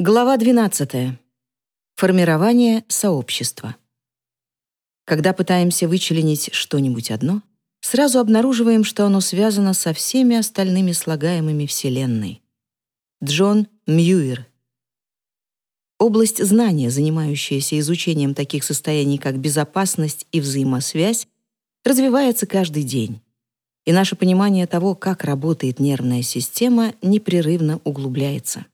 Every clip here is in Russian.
Глава 12. Формирование сообщества. Когда пытаемся вычленить что-нибудь одно, сразу обнаруживаем, что оно связано со всеми остальными слагаемыми Вселенной. Джон Мьюир. Область знания, занимающаяся изучением таких состояний, как безопасность и взаимосвязь, развивается каждый день. И наше понимание того, как работает нервная система, непрерывно углубляется.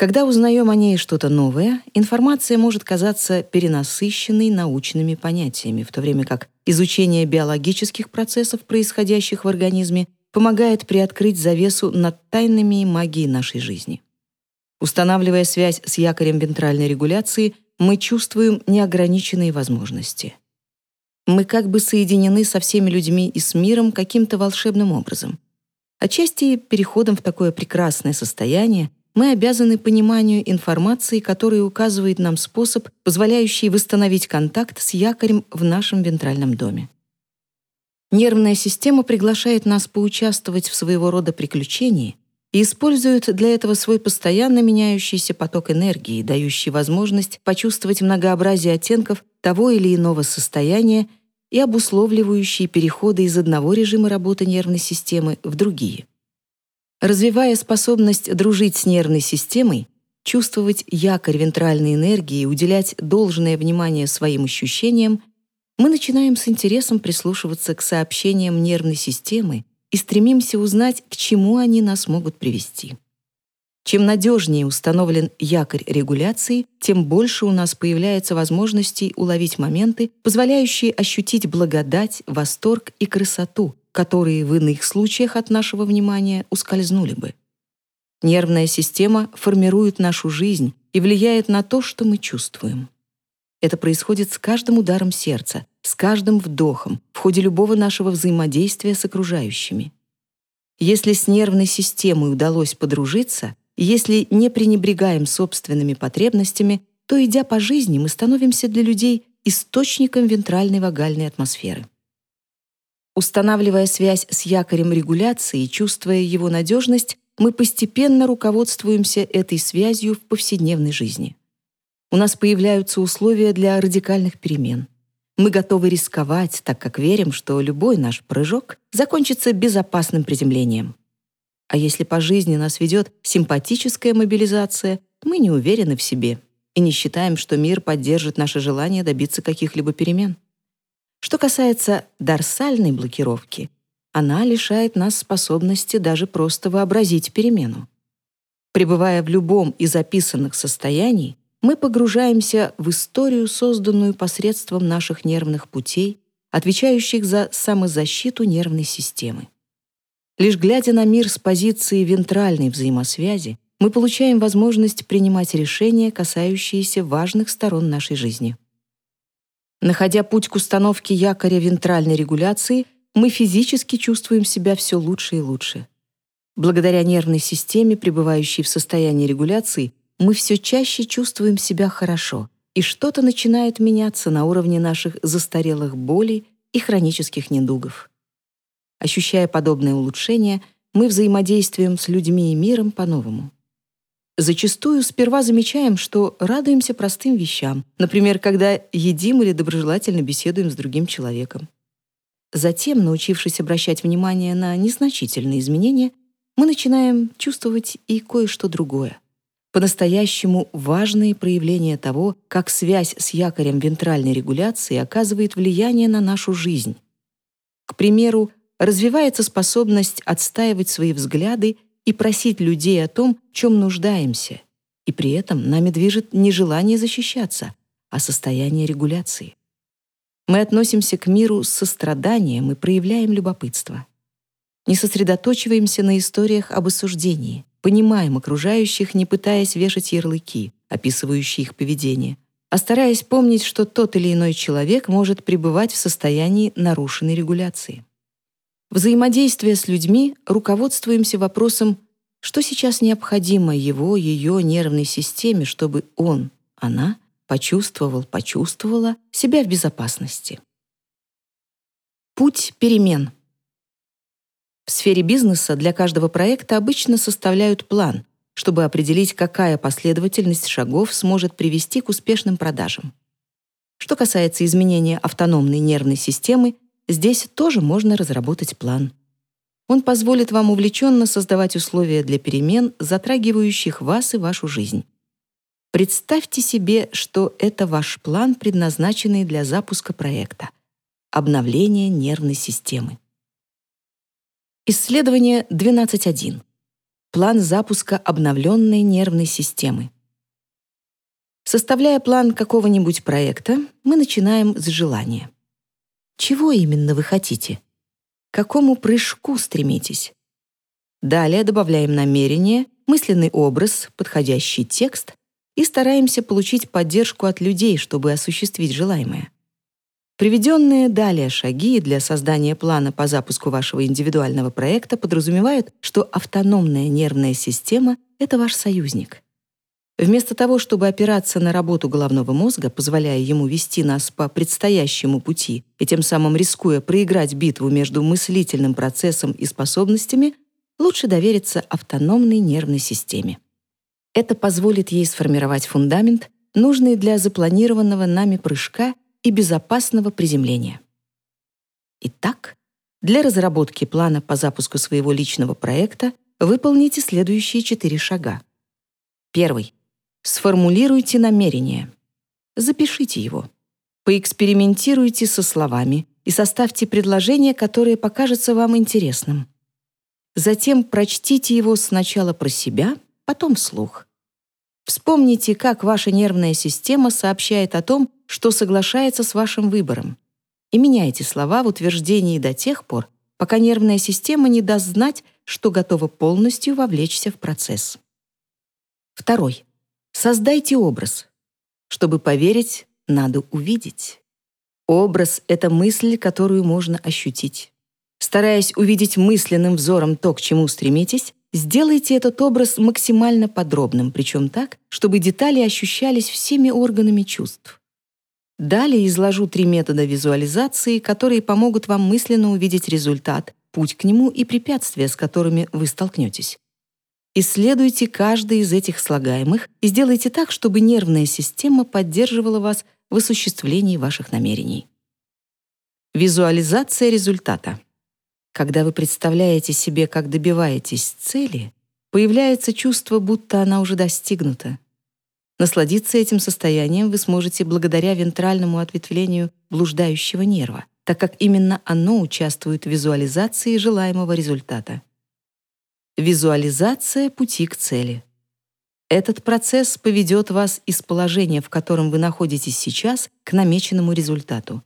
Когда узнаем о ней что-то новое, информация может казаться перенасыщенной научными понятиями, в то время как изучение биологических процессов, происходящих в организме, помогает приоткрыть завесу над тайнами магией нашей жизни. Устанавливая связь с якорем вентральной регуляции, мы чувствуем неограниченные возможности. Мы как бы соединены со всеми людьми и с миром каким-то волшебным образом. Отчасти переходом в такое прекрасное состояние мы обязаны пониманию информации, которая указывает нам способ, позволяющий восстановить контакт с якорем в нашем вентральном доме. Нервная система приглашает нас поучаствовать в своего рода приключении и использует для этого свой постоянно меняющийся поток энергии, дающий возможность почувствовать многообразие оттенков того или иного состояния и обусловливающие переходы из одного режима работы нервной системы в другие. Развивая способность дружить с нервной системой, чувствовать якорь вентральной энергии и уделять должное внимание своим ощущениям, мы начинаем с интересом прислушиваться к сообщениям нервной системы и стремимся узнать, к чему они нас могут привести. Чем надежнее установлен якорь регуляции, тем больше у нас появляется возможностей уловить моменты, позволяющие ощутить благодать, восторг и красоту, которые в иных случаях от нашего внимания ускользнули бы. Нервная система формирует нашу жизнь и влияет на то, что мы чувствуем. Это происходит с каждым ударом сердца, с каждым вдохом, в ходе любого нашего взаимодействия с окружающими. Если с нервной системой удалось подружиться, если не пренебрегаем собственными потребностями, то, идя по жизни, мы становимся для людей источником вентральной вагальной атмосферы. Устанавливая связь с якорем регуляции и чувствуя его надежность, мы постепенно руководствуемся этой связью в повседневной жизни. У нас появляются условия для радикальных перемен. Мы готовы рисковать, так как верим, что любой наш прыжок закончится безопасным приземлением. А если по жизни нас ведет симпатическая мобилизация, мы не уверены в себе и не считаем, что мир поддержит наше желание добиться каких-либо перемен. Что касается дорсальной блокировки, она лишает нас способности даже просто вообразить перемену. Пребывая в любом из описанных состояний, мы погружаемся в историю, созданную посредством наших нервных путей, отвечающих за самозащиту нервной системы. Лишь глядя на мир с позиции вентральной взаимосвязи, мы получаем возможность принимать решения, касающиеся важных сторон нашей жизни. Находя путь к установке якоря вентральной регуляции, мы физически чувствуем себя все лучше и лучше. Благодаря нервной системе, пребывающей в состоянии регуляции, мы все чаще чувствуем себя хорошо, и что-то начинает меняться на уровне наших застарелых болей и хронических недугов. Ощущая подобное улучшение, мы взаимодействуем с людьми и миром по-новому. Зачастую сперва замечаем, что радуемся простым вещам, например, когда едим или доброжелательно беседуем с другим человеком. Затем, научившись обращать внимание на незначительные изменения, мы начинаем чувствовать и кое-что другое. По-настоящему важные проявления того, как связь с якорем вентральной регуляции оказывает влияние на нашу жизнь. К примеру, развивается способность отстаивать свои взгляды и просить людей о том, в чем нуждаемся, и при этом нами движет не желание защищаться, а состояние регуляции. Мы относимся к миру с состраданием и проявляем любопытство. Не сосредоточиваемся на историях об осуждении, понимаем окружающих, не пытаясь вешать ярлыки, описывающие их поведение, а стараясь помнить, что тот или иной человек может пребывать в состоянии нарушенной регуляции. Взаимодействие с людьми руководствуемся вопросом, что сейчас необходимо его, ее нервной системе, чтобы он, она почувствовал, почувствовала себя в безопасности. Путь перемен. В сфере бизнеса для каждого проекта обычно составляют план, чтобы определить, какая последовательность шагов сможет привести к успешным продажам. Что касается изменения автономной нервной системы, здесь тоже можно разработать план. Он позволит вам увлеченно создавать условия для перемен, затрагивающих вас и вашу жизнь. Представьте себе, что это ваш план, предназначенный для запуска проекта — обновление нервной системы. Исследование 12.1. План запуска обновленной нервной системы. Составляя план какого-нибудь проекта, мы начинаем с желания. Чего именно вы хотите? К какому прыжку стремитесь? Далее добавляем намерение, мысленный образ, подходящий текст и стараемся получить поддержку от людей, чтобы осуществить желаемое. Приведенные далее шаги для создания плана по запуску вашего индивидуального проекта подразумевают, что автономная нервная система — это ваш союзник. Вместо того, чтобы опираться на работу головного мозга, позволяя ему вести нас по предстоящему пути и тем самым рискуя проиграть битву между мыслительным процессом и способностями, лучше довериться автономной нервной системе. Это позволит ей сформировать фундамент, нужный для запланированного нами прыжка и безопасного приземления. Итак, для разработки плана по запуску своего личного проекта выполните следующие четыре шага. Первый. Сформулируйте намерение. Запишите его. Поэкспериментируйте со словами и составьте предложение, которое покажется вам интересным. Затем прочтите его сначала про себя, потом вслух. Вспомните, как ваша нервная система сообщает о том, что соглашается с вашим выбором. И меняйте слова в утверждении до тех пор, пока нервная система не даст знать, что готова полностью вовлечься в процесс. Второй. Создайте образ. Чтобы поверить, надо увидеть. Образ — это мысль, которую можно ощутить. Стараясь увидеть мысленным взором то, к чему стремитесь, сделайте этот образ максимально подробным, причем так, чтобы детали ощущались всеми органами чувств. Далее изложу три метода визуализации, которые помогут вам мысленно увидеть результат, путь к нему и препятствия, с которыми вы столкнетесь. Исследуйте каждый из этих слагаемых и сделайте так, чтобы нервная система поддерживала вас в осуществлении ваших намерений. Визуализация результата. Когда вы представляете себе, как добиваетесь цели, появляется чувство, будто она уже достигнута. Насладиться этим состоянием вы сможете благодаря вентральному ответвлению блуждающего нерва, так как именно оно участвует в визуализации желаемого результата. Визуализация пути к цели. Этот процесс поведет вас из положения, в котором вы находитесь сейчас, к намеченному результату.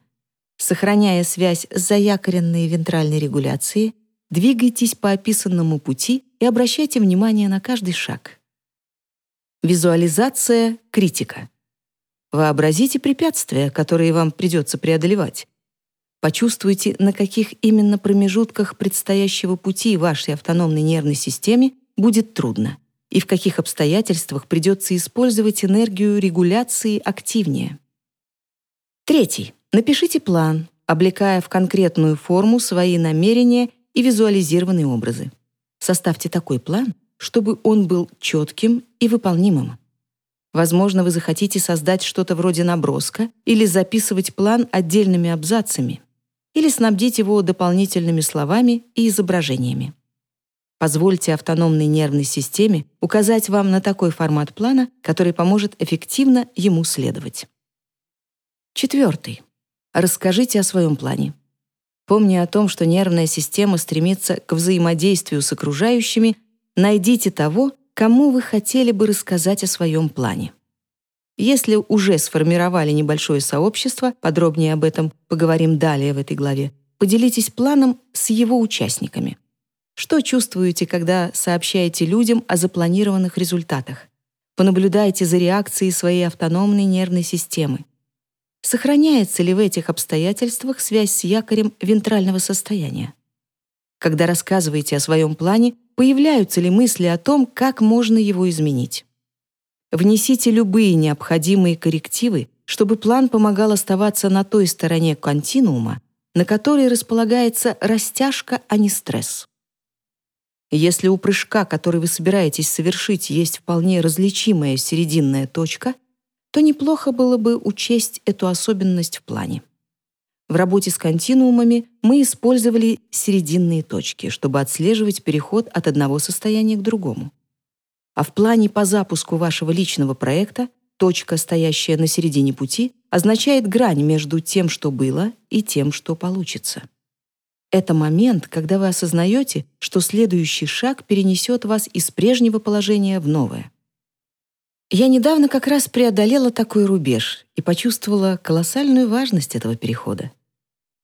Сохраняя связь с заякоренной вентральной регуляцией, двигайтесь по описанному пути и обращайте внимание на каждый шаг. Визуализация — критика. Вообразите препятствия, которые вам придется преодолевать. Почувствуйте, на каких именно промежутках предстоящего пути вашей автономной нервной системе будет трудно и в каких обстоятельствах придется использовать энергию регуляции активнее. Третий. Напишите план, облекая в конкретную форму свои намерения и визуализированные образы. Составьте такой план, чтобы он был четким и выполнимым. Возможно, вы захотите создать что-то вроде наброска или записывать план отдельными абзацами, или снабдить его дополнительными словами и изображениями. Позвольте автономной нервной системе указать вам на такой формат плана, который поможет эффективно ему следовать. Четвертый. Расскажите о своем плане. Помня о том, что нервная система стремится к взаимодействию с окружающими, найдите того, кому вы хотели бы рассказать о своем плане. Если уже сформировали небольшое сообщество, подробнее об этом поговорим далее в этой главе, поделитесь планом с его участниками. Что чувствуете, когда сообщаете людям о запланированных результатах? Понаблюдайте за реакцией своей автономной нервной системы. Сохраняется ли в этих обстоятельствах связь с якорем вентрального состояния? Когда рассказываете о своем плане, появляются ли мысли о том, как можно его изменить. Внесите любые необходимые коррективы, чтобы план помогал оставаться на той стороне континуума, на которой располагается растяжка, а не стресс. Если у прыжка, который вы собираетесь совершить, есть вполне различимая серединная точка, то неплохо было бы учесть эту особенность в плане. В работе с континуумами мы использовали серединные точки, чтобы отслеживать переход от одного состояния к другому. А в плане по запуску вашего личного проекта точка, стоящая на середине пути, означает грань между тем, что было, и тем, что получится. Это момент, когда вы осознаете, что следующий шаг перенесет вас из прежнего положения в новое. Я недавно как раз преодолела такой рубеж и почувствовала колоссальную важность этого перехода.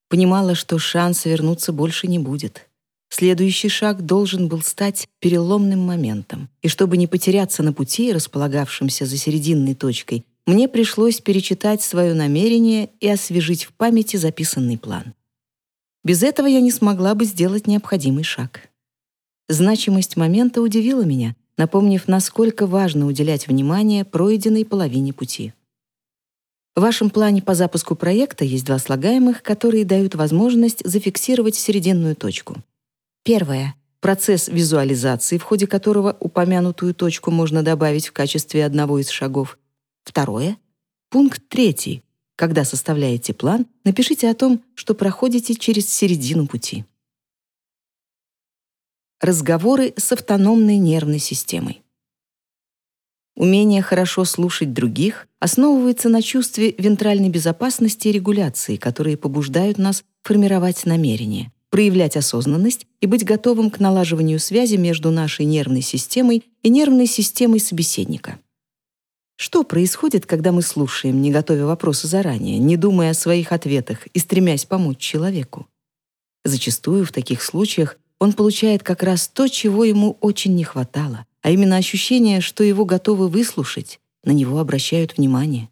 Понимала, что шанса вернуться больше не будет. Следующий шаг должен был стать переломным моментом, и чтобы не потеряться на пути, располагавшемся за серединной точкой, мне пришлось перечитать свое намерение и освежить в памяти записанный план. Без этого я не смогла бы сделать необходимый шаг. Значимость момента удивила меня, напомнив, насколько важно уделять внимание пройденной половине пути. В вашем плане по запуску проекта есть два слагаемых, которые дают возможность зафиксировать серединную точку. Первое — процесс визуализации, в ходе которого упомянутую точку можно добавить в качестве одного из шагов. Второе — пункт третий. Когда составляете план, напишите о том, что проходите через середину пути. Разговоры с автономной нервной системой. Умение хорошо слушать других основывается на чувстве вентральной безопасности и регуляции, которые побуждают нас формировать намерения, проявлять осознанность и быть готовым к налаживанию связи между нашей нервной системой и нервной системой собеседника. Что происходит, когда мы слушаем, не готовя вопросы заранее, не думая о своих ответах и стремясь помочь человеку? Зачастую в таких случаях он получает как раз то, чего ему очень не хватало, а именно ощущение, что его готовы выслушать, на него обращают внимание.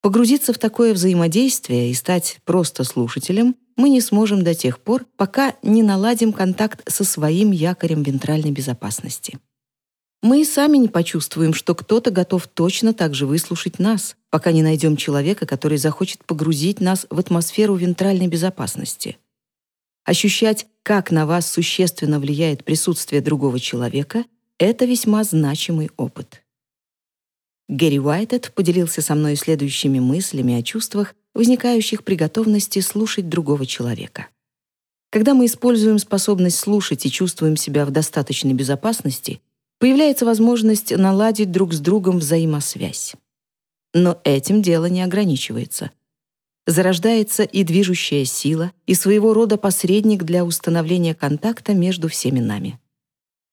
Погрузиться в такое взаимодействие и стать просто слушателем мы не сможем до тех пор, пока не наладим контакт со своим якорем вентральной безопасности. Мы и сами не почувствуем, что кто-то готов точно так же выслушать нас, пока не найдем человека, который захочет погрузить нас в атмосферу вентральной безопасности. Ощущать, как на вас существенно влияет присутствие другого человека, это весьма значимый опыт. Гэри Уайтед поделился со мной следующими мыслями о чувствах, возникающих при готовности слушать другого человека. Когда мы используем способность слушать и чувствуем себя в достаточной безопасности, появляется возможность наладить друг с другом взаимосвязь. Но этим дело не ограничивается. Зарождается и движущая сила, и своего рода посредник для установления контакта между всеми нами.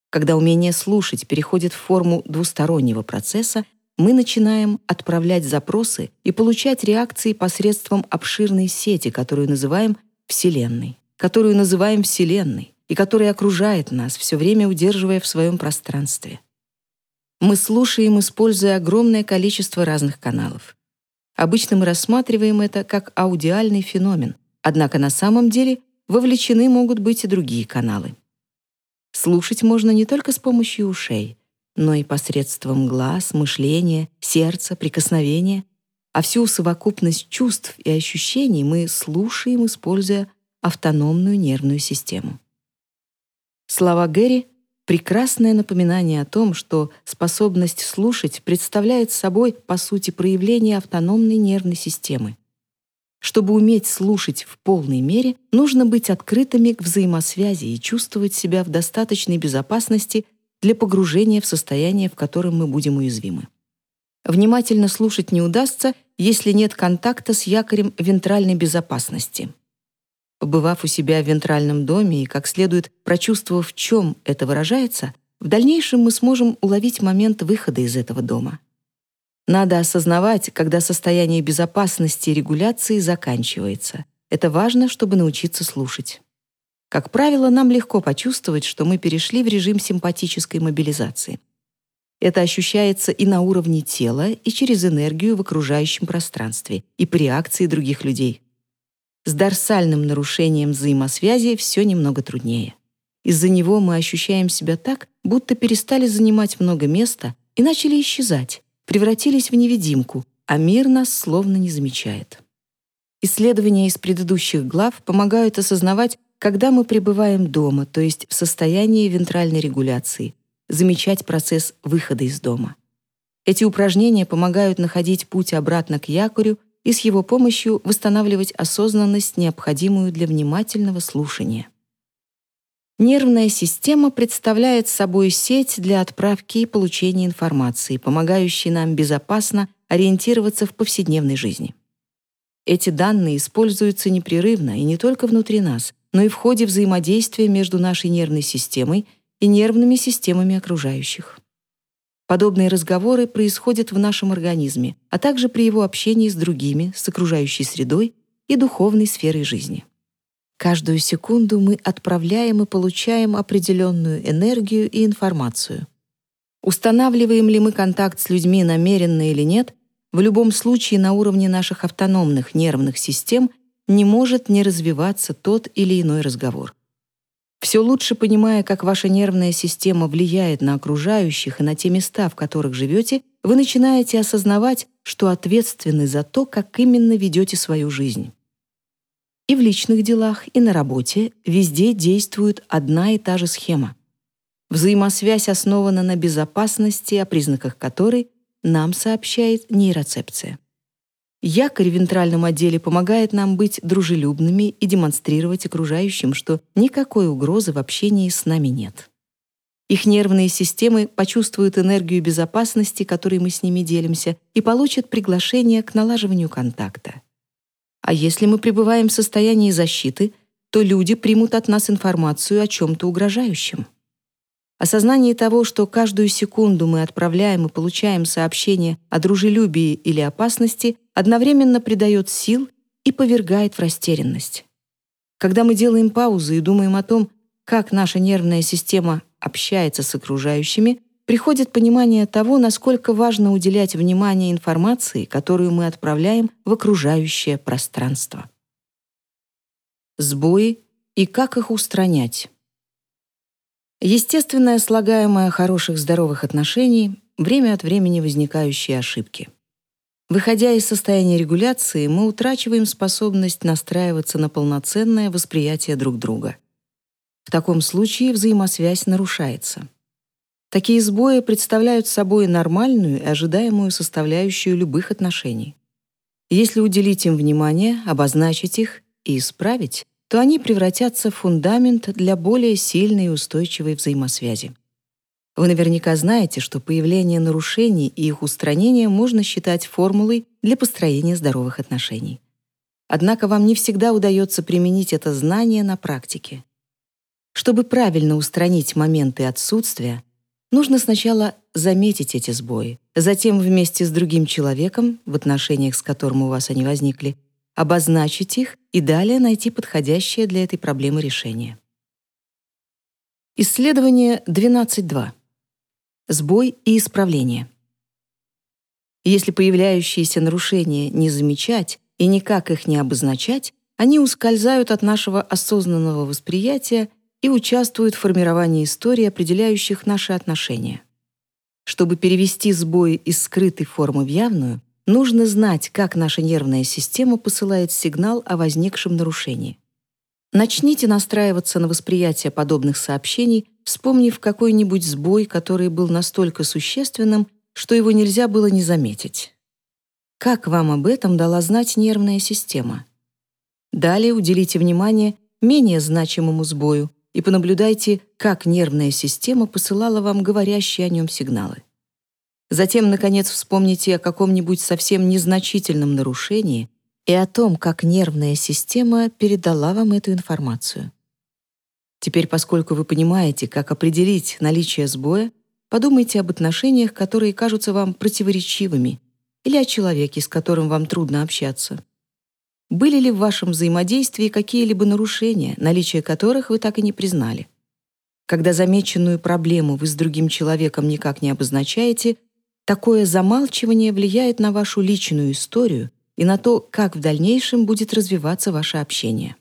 Когда умение слушать переходит в форму двустороннего процесса, мы начинаем отправлять запросы и получать реакции посредством обширной сети, которую называем Вселенной, которую называем Вселенной и которая окружает нас, все время удерживая в своем пространстве. Мы слушаем, используя огромное количество разных каналов. Обычно мы рассматриваем это как аудиальный феномен, однако на самом деле вовлечены могут быть и другие каналы. Слушать можно не только с помощью ушей, но и посредством глаз, мышления, сердца, прикосновения, а всю совокупность чувств и ощущений мы слушаем, используя автономную нервную систему. Слова Гэри — прекрасное напоминание о том, что способность слушать представляет собой, по сути, проявление автономной нервной системы. Чтобы уметь слушать в полной мере, нужно быть открытыми к взаимосвязи и чувствовать себя в достаточной безопасности для погружения в состояние, в котором мы будем уязвимы. Внимательно слушать не удастся, если нет контакта с якорем вентральной безопасности. Побывав у себя в вентральном доме и как следует прочувствовав, в чем это выражается, в дальнейшем мы сможем уловить момент выхода из этого дома. Надо осознавать, когда состояние безопасности и регуляции заканчивается. Это важно, чтобы научиться слушать. Как правило, нам легко почувствовать, что мы перешли в режим симпатической мобилизации. Это ощущается и на уровне тела, и через энергию в окружающем пространстве, и по реакции других людей. С дорсальным нарушением взаимосвязи все немного труднее. Из-за него мы ощущаем себя так, будто перестали занимать много места и начали исчезать, превратились в невидимку, а мир нас словно не замечает. Исследования из предыдущих глав помогают осознавать, когда мы пребываем дома, то есть в состоянии вентральной регуляции, замечать процесс выхода из дома. Эти упражнения помогают находить путь обратно к якорю и с его помощью восстанавливать осознанность, необходимую для внимательного слушания. Нервная система представляет собой сеть для отправки и получения информации, помогающей нам безопасно ориентироваться в повседневной жизни. Эти данные используются непрерывно и не только внутри нас, но и в ходе взаимодействия между нашей нервной системой и нервными системами окружающих. Подобные разговоры происходят в нашем организме, а также при его общении с другими, с окружающей средой и духовной сферой жизни. Каждую секунду мы отправляем и получаем определенную энергию и информацию. Устанавливаем ли мы контакт с людьми намеренно или нет, в любом случае на уровне наших автономных нервных систем не может не развиваться тот или иной разговор. Все лучше понимая, как ваша нервная система влияет на окружающих и на те места, в которых живете, вы начинаете осознавать, что ответственны за то, как именно ведете свою жизнь. И в личных делах, и на работе везде действует одна и та же схема. Взаимосвязь основана на безопасности, о признаках которой нам сообщает нейроцепция. Якорь в вентральном отделе помогает нам быть дружелюбными и демонстрировать окружающим, что никакой угрозы в общении с нами нет. Их нервные системы почувствуют энергию безопасности, которой мы с ними делимся, и получат приглашение к налаживанию контакта. А если мы пребываем в состоянии защиты, то люди примут от нас информацию о чем-то угрожающем. Осознание того, что каждую секунду мы отправляем и получаем сообщение о дружелюбии или опасности, одновременно придает сил и повергает в растерянность. Когда мы делаем паузы и думаем о том, как наша нервная система общается с окружающими, приходит понимание того, насколько важно уделять внимание информации, которую мы отправляем в окружающее пространство. Сбои и как их устранять. Естественное слагаемое хороших здоровых отношений — время от времени возникающие ошибки. Выходя из состояния регуляции, мы утрачиваем способность настраиваться на полноценное восприятие друг друга. В таком случае взаимосвязь нарушается. Такие сбои представляют собой нормальную и ожидаемую составляющую любых отношений. Если уделить им внимание, обозначить их и исправить, то они превратятся в фундамент для более сильной и устойчивой взаимосвязи. Вы наверняка знаете, что появление нарушений и их устранение можно считать формулой для построения здоровых отношений. Однако вам не всегда удается применить это знание на практике. Чтобы правильно устранить моменты отсутствия, нужно сначала заметить эти сбои, затем вместе с другим человеком, в отношениях с которым у вас они возникли, обозначить их и далее найти подходящее для этой проблемы решение. Исследование 12.2. Сбой и исправление. Если появляющиеся нарушения не замечать и никак их не обозначать, они ускользают от нашего осознанного восприятия и участвуют в формировании историй, определяющих наши отношения. Чтобы перевести сбои из скрытой формы в явную, нужно знать, как наша нервная система посылает сигнал о возникшем нарушении. Начните настраиваться на восприятие подобных сообщений, вспомнив какой-нибудь сбой, который был настолько существенным, что его нельзя было не заметить. Как вам об этом дала знать нервная система? Далее уделите внимание менее значимому сбою и понаблюдайте, как нервная система посылала вам говорящие о нем сигналы. Затем, наконец, вспомните о каком-нибудь совсем незначительном нарушении и о том, как нервная система передала вам эту информацию. Теперь, поскольку вы понимаете, как определить наличие сбоя, подумайте об отношениях, которые кажутся вам противоречивыми, или о человеке, с которым вам трудно общаться. Были ли в вашем взаимодействии какие-либо нарушения, наличие которых вы так и не признали? Когда замеченную проблему вы с другим человеком никак не обозначаете, такое замалчивание влияет на вашу личную историю и на то, как в дальнейшем будет развиваться ваше общение.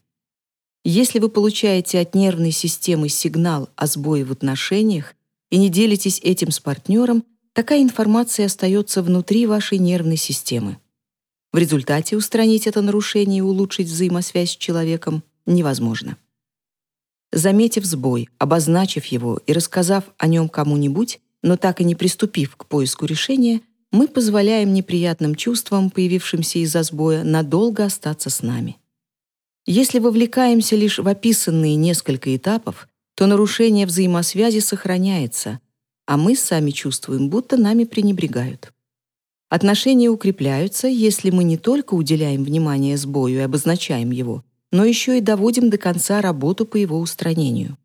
Если вы получаете от нервной системы сигнал о сбое в отношениях и не делитесь этим с партнером, такая информация остается внутри вашей нервной системы. В результате устранить это нарушение и улучшить взаимосвязь с человеком невозможно. заметив сбой, обозначив его и рассказав о нем кому-нибудь, но так и не приступив к поиску решения, мы позволяем неприятным чувствам, появившимся из-за сбоя, надолго остаться с нами. Если вовлекаемся лишь в описанные несколько этапов, то нарушение взаимосвязи сохраняется, а мы сами чувствуем, будто нами пренебрегают. Отношения укрепляются, если мы не только уделяем внимание сбою и обозначаем его, но еще и доводим до конца работу по его устранению.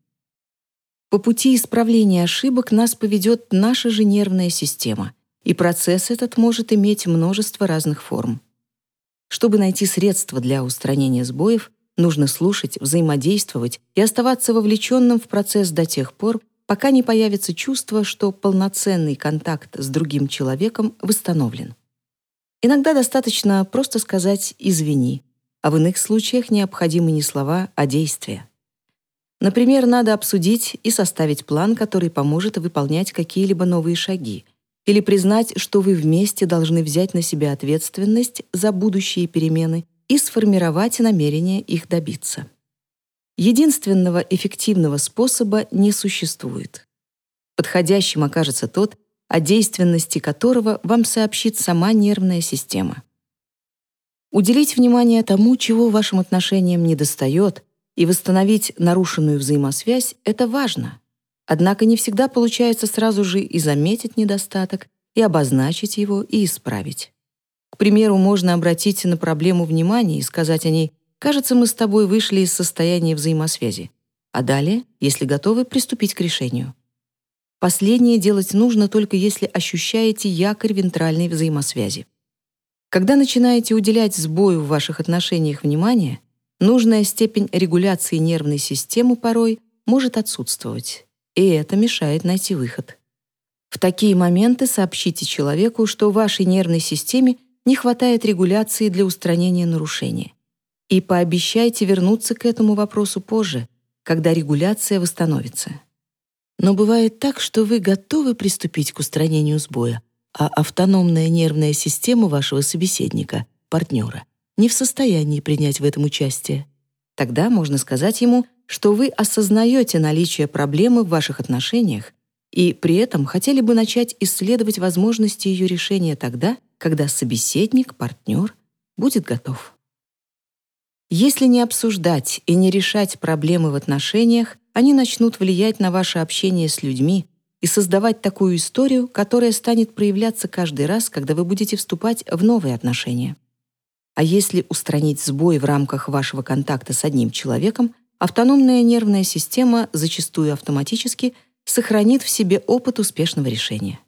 По пути исправления ошибок нас поведет наша же нервная система, и процесс этот может иметь множество разных форм. Чтобы найти средства для устранения сбоев, нужно слушать, взаимодействовать и оставаться вовлеченным в процесс до тех пор, пока не появится чувство, что полноценный контакт с другим человеком восстановлен. Иногда достаточно просто сказать «извини», а в иных случаях необходимы не слова, а действия. Например, надо обсудить и составить план, который поможет выполнять какие-либо новые шаги, или признать, что вы вместе должны взять на себя ответственность за будущие перемены и сформировать намерение их добиться. Единственного эффективного способа не существует. Подходящим окажется тот, о действенности которого вам сообщит сама нервная система. Уделить внимание тому, чего вашим отношениям недостает, и восстановить нарушенную взаимосвязь — это важно. Однако не всегда получается сразу же и заметить недостаток, и обозначить его, и исправить. К примеру, можно обратить на проблему внимание и сказать о ней Кажется, мы с тобой вышли из состояния взаимосвязи. А далее, если готовы, приступить к решению. Последнее делать нужно только если ощущаете якорь вентральной взаимосвязи. Когда начинаете уделять сбою в ваших отношениях внимание, нужная степень регуляции нервной системы порой может отсутствовать, и это мешает найти выход. В такие моменты сообщите человеку, что в вашей нервной системе не хватает регуляции для устранения нарушения и пообещайте вернуться к этому вопросу позже, когда регуляция восстановится. Но бывает так, что вы готовы приступить к устранению сбоя, а автономная нервная система вашего собеседника, партнера, не в состоянии принять в этом участие. Тогда можно сказать ему, что вы осознаете наличие проблемы в ваших отношениях и при этом хотели бы начать исследовать возможности ее решения тогда, когда собеседник, партнер будет готов. Если не обсуждать и не решать проблемы в отношениях, они начнут влиять на ваше общение с людьми и создавать такую историю, которая станет проявляться каждый раз, когда вы будете вступать в новые отношения. А если устранить сбой в рамках вашего контакта с одним человеком, автономная нервная система зачастую автоматически сохранит в себе опыт успешного решения.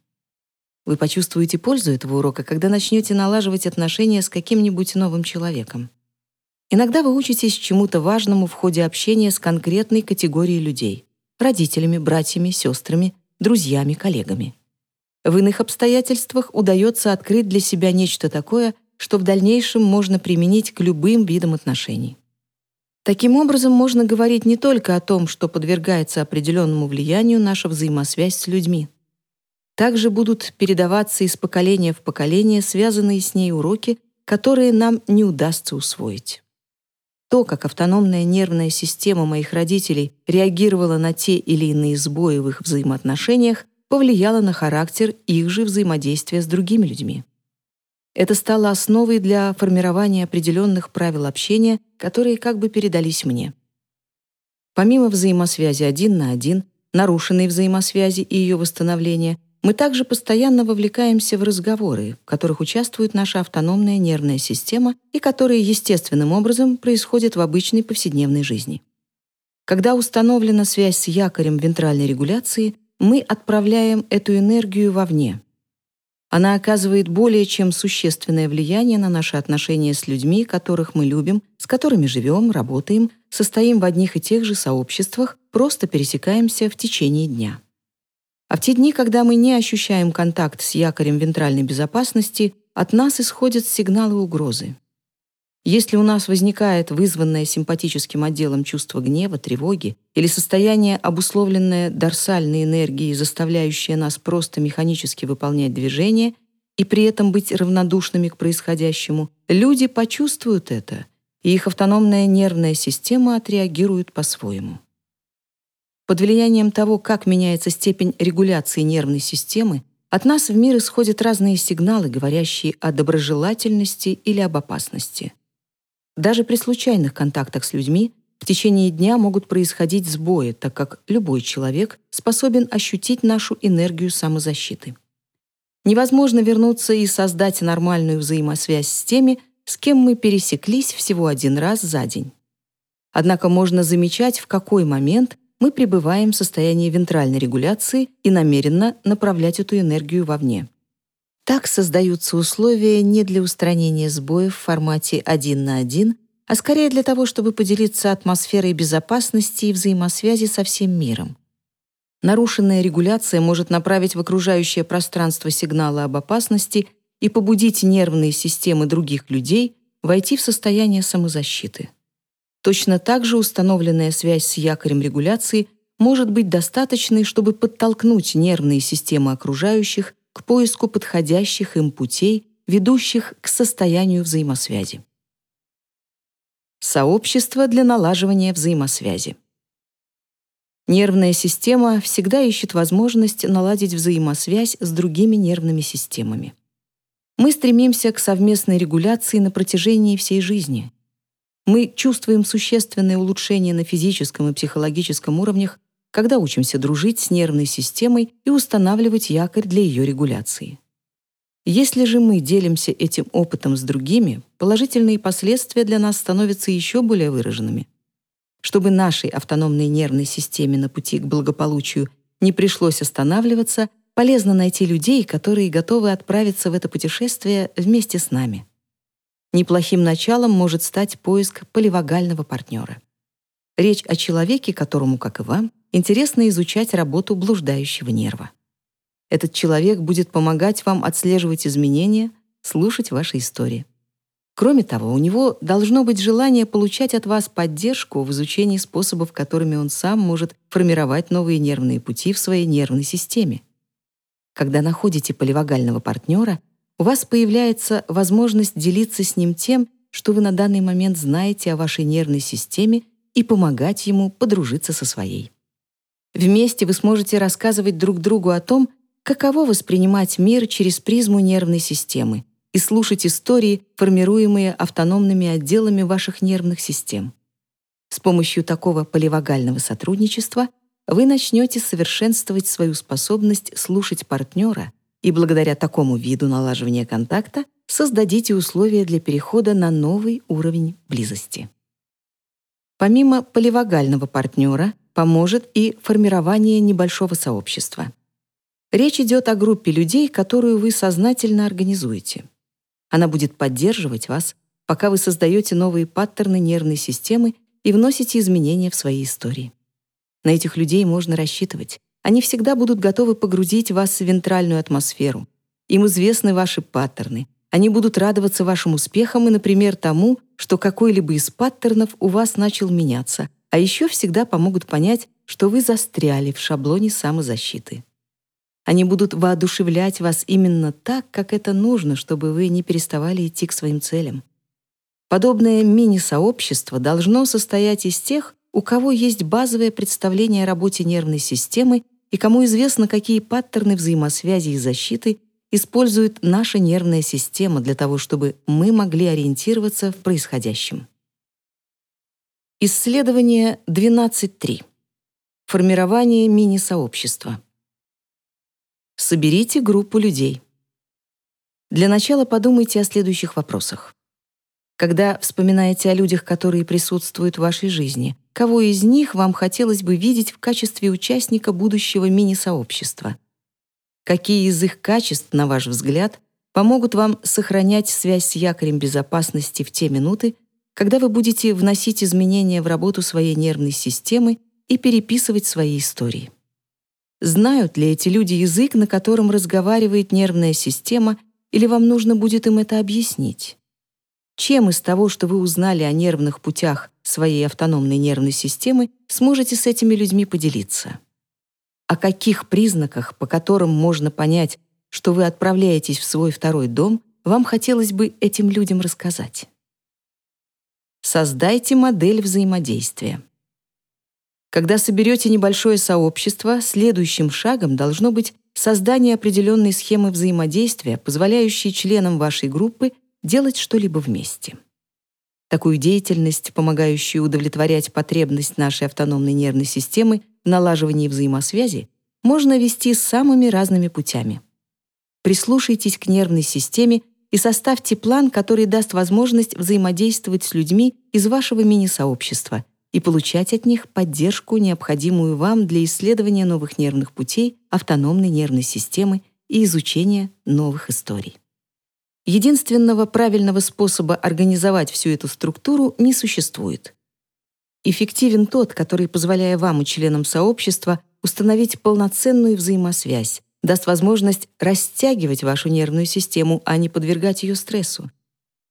Вы почувствуете пользу этого урока, когда начнете налаживать отношения с каким-нибудь новым человеком. Иногда вы учитесь чему-то важному в ходе общения с конкретной категорией людей — родителями, братьями, сестрами, друзьями, коллегами. В иных обстоятельствах удается открыть для себя нечто такое, что в дальнейшем можно применить к любым видам отношений. Таким образом, можно говорить не только о том, что подвергается определенному влиянию наша взаимосвязь с людьми. Также будут передаваться из поколения в поколение связанные с ней уроки, которые нам не удастся усвоить. То, как автономная нервная система моих родителей реагировала на те или иные сбои в их взаимоотношениях, повлияло на характер их же взаимодействия с другими людьми. Это стало основой для формирования определенных правил общения, которые как бы передались мне. Помимо взаимосвязи один на один, нарушенной взаимосвязи и ее восстановления — мы также постоянно вовлекаемся в разговоры, в которых участвует наша автономная нервная система и которые естественным образом происходят в обычной повседневной жизни. Когда установлена связь с якорем вентральной регуляции, мы отправляем эту энергию вовне. Она оказывает более чем существенное влияние на наши отношения с людьми, которых мы любим, с которыми живем, работаем, состоим в одних и тех же сообществах, просто пересекаемся в течение дня. А в те дни, когда мы не ощущаем контакт с якорем вентральной безопасности, от нас исходят сигналы угрозы. Если у нас возникает вызванное симпатическим отделом чувство гнева, тревоги или состояние, обусловленное дорсальной энергией, заставляющее нас просто механически выполнять движения и при этом быть равнодушными к происходящему, люди почувствуют это, и их автономная нервная система отреагирует по-своему. под влиянием того, как меняется степень регуляции нервной системы, от нас в мир исходят разные сигналы, говорящие о доброжелательности или об опасности. Даже при случайных контактах с людьми в течение дня могут происходить сбои, так как любой человек способен ощутить нашу энергию самозащиты. Невозможно вернуться и создать нормальную взаимосвязь с теми, с кем мы пересеклись всего один раз за день. Однако можно замечать, в какой момент мы пребываем в состоянии вентральной регуляции и намеренно направлять эту энергию вовне. Так создаются условия не для устранения сбоев в формате один на один, а скорее для того, чтобы поделиться атмосферой безопасности и взаимосвязи со всем миром. Нарушенная регуляция может направить в окружающее пространство сигналы об опасности и побудить нервные системы других людей войти в состояние самозащиты. Точно так же установленная связь с якорем регуляции может быть достаточной, чтобы подтолкнуть нервные системы окружающих к поиску подходящих им путей, ведущих к состоянию взаимосвязи. Сообщество для налаживания взаимосвязи. Нервная система всегда ищет возможность наладить взаимосвязь с другими нервными системами. Мы стремимся к совместной регуляции на протяжении всей жизни — мы чувствуем существенные улучшения на физическом и психологическом уровнях, когда учимся дружить с нервной системой и устанавливать якорь для ее регуляции. Если же мы делимся этим опытом с другими, положительные последствия для нас становятся еще более выраженными. Чтобы нашей автономной нервной системе на пути к благополучию не пришлось останавливаться, полезно найти людей, которые готовы отправиться в это путешествие вместе с нами. Неплохим началом может стать поиск поливагального партнера. Речь о человеке, которому, как и вам, интересно изучать работу блуждающего нерва. Этот человек будет помогать вам отслеживать изменения, слушать ваши истории. Кроме того, у него должно быть желание получать от вас поддержку в изучении способов, которыми он сам может формировать новые нервные пути в своей нервной системе. Когда находите поливагального партнера, у вас появляется возможность делиться с ним тем, что вы на данный момент знаете о вашей нервной системе и помогать ему подружиться со своей. Вместе вы сможете рассказывать друг другу о том, каково воспринимать мир через призму нервной системы и слушать истории, формируемые автономными отделами ваших нервных систем. С помощью такого поливагального сотрудничества вы начнете совершенствовать свою способность слушать партнера и благодаря такому виду налаживания контакта создадите условия для перехода на новый уровень близости. Помимо поливагального партнера поможет и формирование небольшого сообщества. Речь идет о группе людей, которую вы сознательно организуете. Она будет поддерживать вас, пока вы создаете новые паттерны нервной системы и вносите изменения в свои истории. На этих людей можно рассчитывать. Они всегда будут готовы погрузить вас в вентральную атмосферу. Им известны ваши паттерны. Они будут радоваться вашим успехам и, например, тому, что какой-либо из паттернов у вас начал меняться, а еще всегда помогут понять, что вы застряли в шаблоне самозащиты. Они будут воодушевлять вас именно так, как это нужно, чтобы вы не переставали идти к своим целям. Подобное мини-сообщество должно состоять из тех, у кого есть базовое представление о работе нервной системы и кому известно, какие паттерны взаимосвязи и защиты использует наша нервная система для того, чтобы мы могли ориентироваться в происходящем. Исследование 12.3. Формирование мини-сообщества. Соберите группу людей. Для начала подумайте о следующих вопросах. Когда вспоминаете о людях, которые присутствуют в вашей жизни, кого из них вам хотелось бы видеть в качестве участника будущего мини-сообщества? Какие из их качеств, на ваш взгляд, помогут вам сохранять связь с якорем безопасности в те минуты, когда вы будете вносить изменения в работу своей нервной системы и переписывать свои истории? Знают ли эти люди язык, на котором разговаривает нервная система, или вам нужно будет им это объяснить? Чем из того, что вы узнали о нервных путях своей автономной нервной системы, сможете с этими людьми поделиться? О каких признаках, по которым можно понять, что вы отправляетесь в свой второй дом, вам хотелось бы этим людям рассказать? Создайте модель взаимодействия. Когда соберете небольшое сообщество, следующим шагом должно быть создание определенной схемы взаимодействия, позволяющей членам вашей группы делать что-либо вместе. Такую деятельность, помогающую удовлетворять потребность нашей автономной нервной системы в налаживании взаимосвязи, можно вести самыми разными путями. Прислушайтесь к нервной системе и составьте план, который даст возможность взаимодействовать с людьми из вашего мини-сообщества и получать от них поддержку, необходимую вам для исследования новых нервных путей, автономной нервной системы и изучения новых историй. Единственного правильного способа организовать всю эту структуру не существует. Эффективен тот, который, позволяя вам и членам сообщества установить полноценную взаимосвязь, даст возможность растягивать вашу нервную систему, а не подвергать ее стрессу.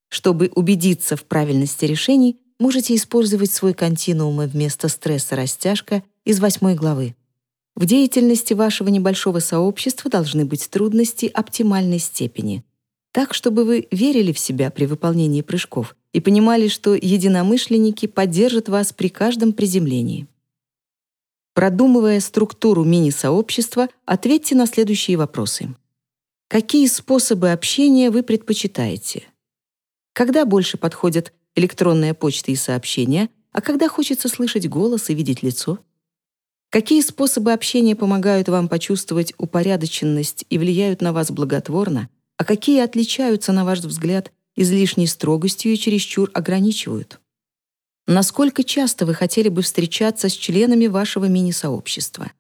Чтобы убедиться в правильности решений, можете использовать свой континуум вместо стресса-растяжка из восьмой главы. В деятельности вашего небольшого сообщества должны быть трудности оптимальной степени, так, чтобы вы верили в себя при выполнении прыжков и понимали, что единомышленники поддержат вас при каждом приземлении. Продумывая структуру мини-сообщества, ответьте на следующие вопросы. Какие способы общения вы предпочитаете? Когда больше подходят электронная почта и сообщения, а когда хочется слышать голос и видеть лицо? Какие способы общения помогают вам почувствовать упорядоченность и влияют на вас благотворно, а какие отличаются, на ваш взгляд, излишней строгостью и чересчур ограничивают? Насколько часто вы хотели бы встречаться с членами вашего мини-сообщества?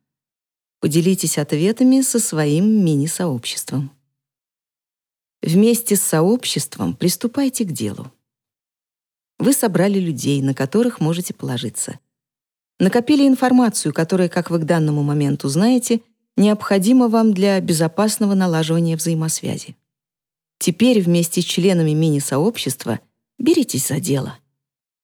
Поделитесь ответами со своим мини-сообществом. Вместе с сообществом приступайте к делу. Вы собрали людей, на которых можете положиться. Накопили информацию, которая, как вы к данному моменту знаете, необходима вам для безопасного налаживания взаимосвязи. Теперь вместе с членами мини-сообщества беритесь за дело.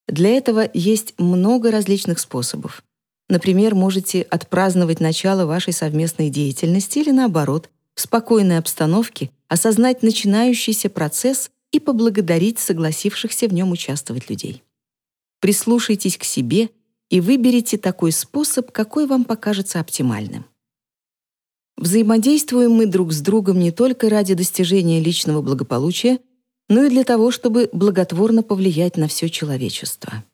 Для этого есть много различных способов. Например, можете отпраздновать начало вашей совместной деятельности или, наоборот, в спокойной обстановке осознать начинающийся процесс и поблагодарить согласившихся в нем участвовать людей. Прислушайтесь к себе и выберите такой способ, какой вам покажется оптимальным. Взаимодействуем мы друг с другом не только ради достижения личного благополучия, но и для того, чтобы благотворно повлиять на все человечество.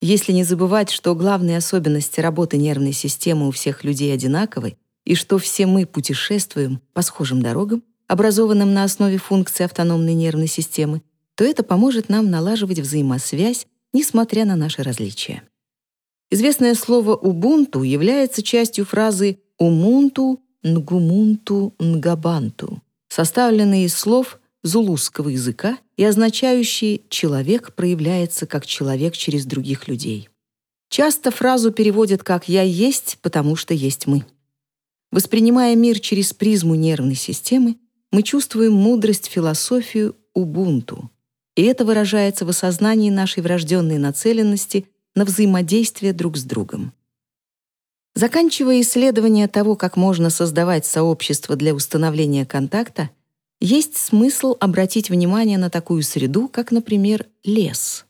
Если не забывать, что главные особенности работы нервной системы у всех людей одинаковы, и что все мы путешествуем по схожим дорогам, образованным на основе функций автономной нервной системы, то это поможет нам налаживать взаимосвязь, несмотря на наши различия. Известное слово «убунту» является частью фразы «умунту нгумунту нгабанту», составленной из слов зулусского языка и означающий «человек проявляется как человек через других людей». Часто фразу переводят как «я есть, потому что есть мы». Воспринимая мир через призму нервной системы, мы чувствуем мудрость, философию Убунту, и это выражается в осознании нашей врожденной нацеленности на взаимодействие друг с другом. Заканчивая исследование того, как можно создавать сообщество для установления контакта, есть смысл обратить внимание на такую среду, как, например, лес.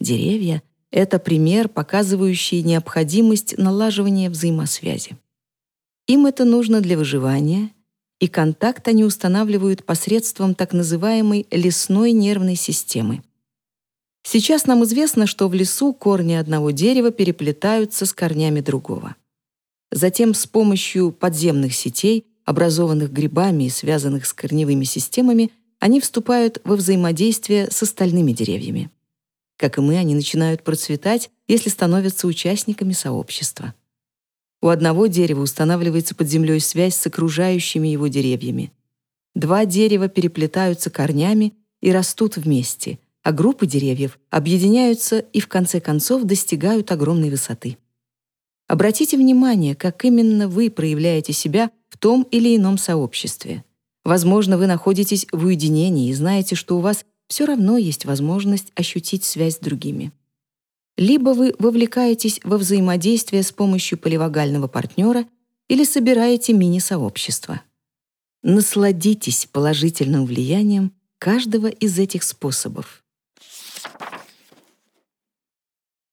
Деревья — это пример, показывающий необходимость налаживания взаимосвязи. Им это нужно для выживания, и контакт они устанавливают посредством так называемой лесной нервной системы. Сейчас нам известно, что в лесу корни одного дерева переплетаются с корнями другого. Затем с помощью подземных сетей образованных грибами и связанных с корневыми системами, они вступают во взаимодействие с остальными деревьями. Как и мы, они начинают процветать, если становятся участниками сообщества. У одного дерева устанавливается под землей связь с окружающими его деревьями. Два дерева переплетаются корнями и растут вместе, а группы деревьев объединяются и в конце концов достигают огромной высоты. Обратите внимание, как именно вы проявляете себя в том или ином сообществе. Возможно, вы находитесь в уединении и знаете, что у вас все равно есть возможность ощутить связь с другими. Либо вы вовлекаетесь во взаимодействие с помощью поливагального партнера или собираете мини-сообщество. Насладитесь положительным влиянием каждого из этих способов.